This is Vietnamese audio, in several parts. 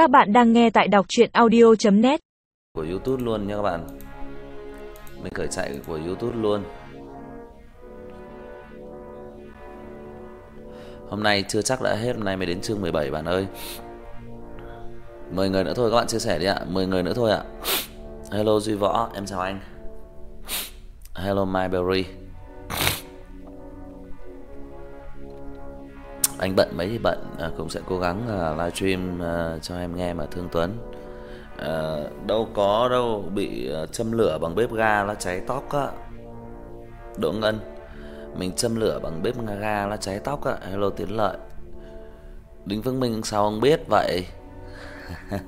Các bạn đang nghe tại đọc chuyện audio.net Của Youtube luôn nha các bạn. Mình khởi chạy của Youtube luôn. Hôm nay chưa chắc đã hết, Hôm nay mới đến chương 17 bạn ơi. 10 người nữa thôi các bạn chia sẻ đi ạ. 10 người nữa thôi ạ. Hello Duy Võ, Em chào anh. Hello Myberry anh bận mấy thì bận à, cũng sẽ cố gắng à, livestream à, cho em nghe mà Thương Tuấn. À, đâu có đâu bị à, châm lửa bằng bếp ga nó cháy tóc á. Đỗ Ngân, mình châm lửa bằng bếp ga nó cháy tóc á. Hello Tiến Lợi. Đinh Phương Minh sao không biết vậy?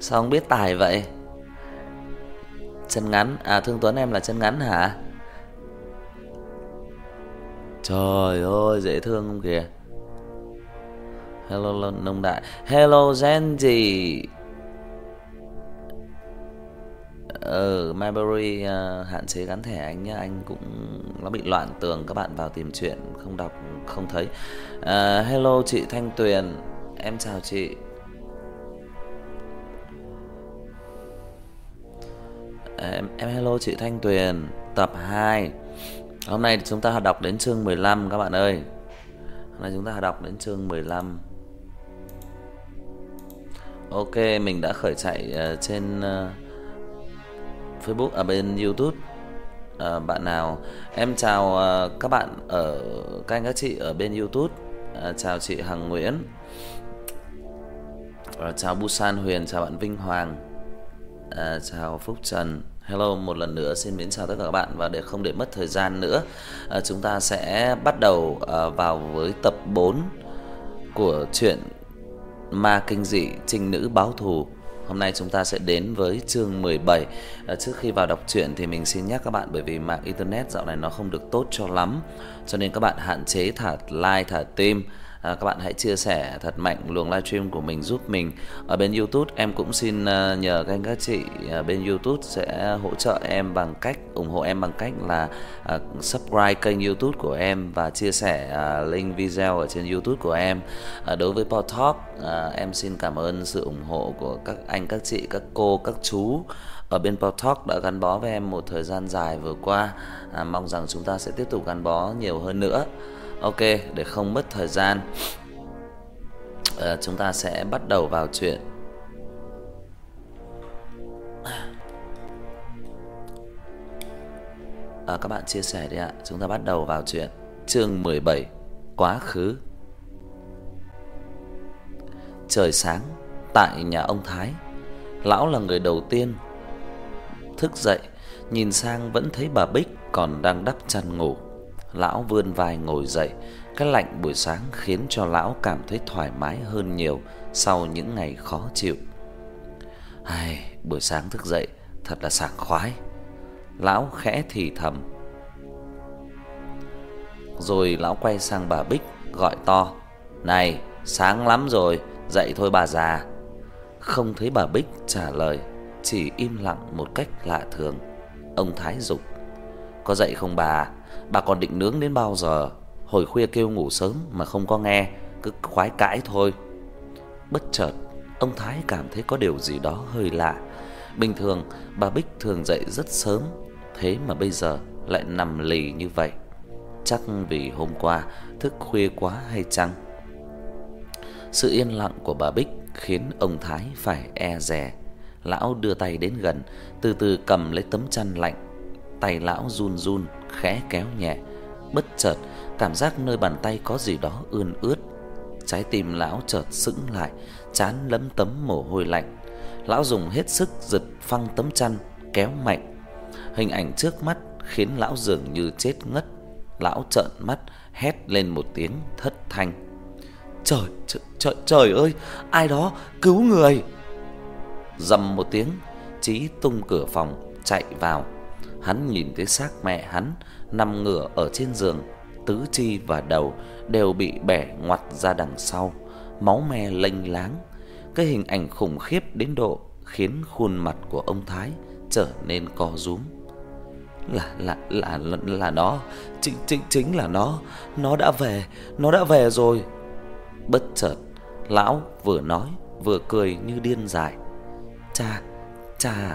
sao không biết tài vậy? Chân ngắn, à Thương Tuấn em là chân ngắn hả? Trời ơi dễ thương không kìa Hello nông đại. Hello Genji Ờ Mayberry uh, à, hạn chế gắn thẻ anh nhá. Anh cũng nó bị loạn tường Các bạn vào tìm chuyện không đọc không thấy. Uh, Hello chị Thanh Tuyền. Em chào chị. À, em, em hello chị Thanh Tuyền Tập 2 Hôm nay chúng ta đọc đến chương 15 các bạn ơi. Hôm nay chúng ta đọc đến chương 15 Ok, mình đã khởi chạy uh, trên uh, Facebook ở à, bên YouTube. Uh, bạn nào em chào uh, các bạn ở các anh các chị ở bên YouTube. À, chào chị Hằng Nguyễn. À, chào Busan Huyền, chào bạn Vinh Hoàng. À, chào Phúc Trần. Hello một lần nữa xin mến chào tất cả các bạn và để không để mất thời gian nữa, à, chúng ta sẽ bắt đầu uh, vào với tập 4 của truyện Ma kinh dị trinh nữ báo thù. Hôm nay chúng ta sẽ đến với chương 17. À, trước khi vào đọc truyện thì mình xin nhắc các bạn bởi vì mạng internet dạo này nó không được tốt cho lắm, cho nên các bạn hạn chế thả like, thả tim à, các bạn hãy chia sẻ thật mạnh luồng livestream của mình giúp mình. Ở bên YouTube em cũng xin à, nhờ các anh các chị uh, bên YouTube sẽ hỗ trợ em bằng cách ủng hộ em bằng cách là à, subscribe kênh YouTube của em và chia sẻ à, link video ở trên YouTube của em. À, đối với Podtop à, em xin cảm ơn sự ủng hộ của các anh các chị, các cô, các chú ở bên Podtalk đã gắn bó với em một thời gian dài vừa qua. À, mong rằng chúng ta sẽ tiếp tục gắn bó nhiều hơn nữa. Ok, để không mất thời gian. À, Chúng ta sẽ bắt đầu vào chuyện. À, Các bạn chia sẻ đi ạ. Chúng ta bắt đầu vào chuyện Chương 17 Quá khứ. Trời sáng Tại nhà ông Thái. Lão là người đầu tiên Thức dậy Nhìn sang vẫn thấy bà Bích Còn đang đắp chăn ngủ. Lão vươn vai ngồi dậy, cái lạnh buổi sáng khiến cho lão cảm thấy thoải mái hơn nhiều sau những ngày khó chịu. Ai, buổi sáng thức dậy thật là sảng khoái. Lão khẽ thì thầm. Rồi lão quay sang bà Bích gọi to: "Này, sáng lắm rồi, dậy thôi bà già." Không thấy bà Bích trả lời, chỉ im lặng một cách lạ thường. Ông Thái dục: "Có dậy không bà?" Bà còn định nướng đến bao giờ? Hồi khuya kêu ngủ sớm mà không có nghe, cứ khoái cãi thôi. Bất chợt, ông Thái cảm thấy có điều gì đó hơi lạ. Bình thường bà Bích thường dậy rất sớm, thế mà bây giờ lại nằm lì như vậy. Chắc vì hôm qua thức khuya quá hay chăng? Sự yên lặng của bà Bích khiến ông Thái phải e dè. Lão đưa tay đến gần, từ từ cầm lấy tấm chăn lạnh. Tay lão run run khẽ kéo nhẹ, bất chợt cảm giác nơi bàn tay có gì đó ươn ướt. Trái tim lão chợt sững lại, trán lấm tấm mồ hôi lạnh. Lão dùng hết sức giật phăng tấm chăn, kéo mạnh. Hình ảnh trước mắt khiến lão dường như chết ngất. Lão trợn mắt, hét lên một tiếng thất thanh. Trời trời trời, trời ơi, ai đó cứu người. Rầm một tiếng, Chí tung cửa phòng chạy vào hắn nhìn thấy xác mẹ hắn nằm ngửa ở trên giường, tứ chi và đầu đều bị bẻ ngoặt ra đằng sau, máu me lênh láng. Cái hình ảnh khủng khiếp đến độ khiến khuôn mặt của ông Thái trở nên co rúm. Là là là là, là nó, chính chính chính là nó, nó đã về, nó đã về rồi. Bất chợt, lão vừa nói vừa cười như điên dại. Cha, cha.